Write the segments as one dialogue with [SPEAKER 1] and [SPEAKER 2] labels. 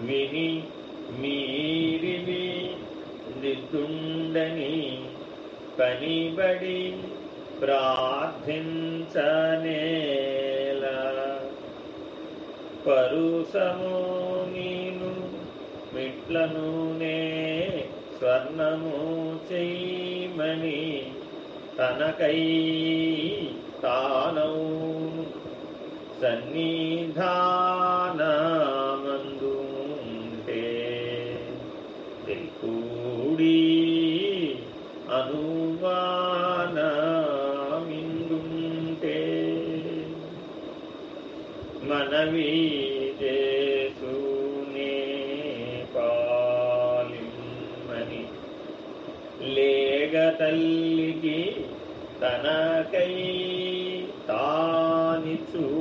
[SPEAKER 1] విని మీరివి దిద్దుండని పనిబడి ప్రార్థించనేల. పరుసము నీను మిట్లనునే స్వర్ణము చేయమని తనకై తానౌ సన్నిధా కూడి అనువానమిందుంటే మనవి చేసునే పాలిమ్మని లేగ తల్లికి తనకై తానిచూను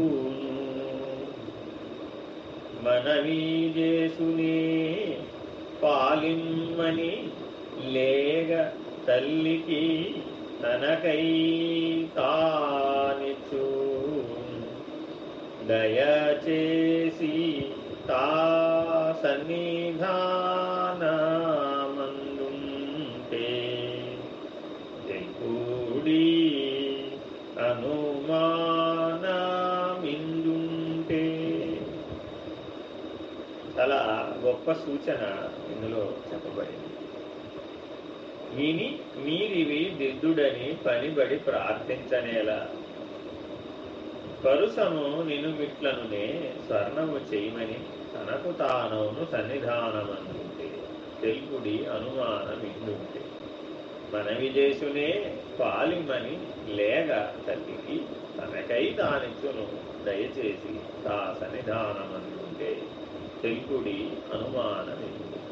[SPEAKER 1] మనవి చేసునే పాలిమ్మని లేగ తల్లికి తనకై తానిచు దయచేసి తా సన్నిధానమందుంటే కూడి అనుమానమిందుంటే చాలా గొప్ప సూచన ఇందులో చెప్పబడింది. విని మీరివి దిద్దుడని పనిబడి ప్రార్థించనేలా. పరుసము నినుమిట్లనునే స్వర్ణము చేయమని తనకు తానవును సన్నిధానమనుంటే తెలుపుడి అనుమానమిందుంటే. మనవి చేసునే పాలిమని లేగ తల్లికి తనకై తానిచ్చును దయచేసి తా సన్నిధానమనుంటే తెలుపుడి అనుమానమిందుంటే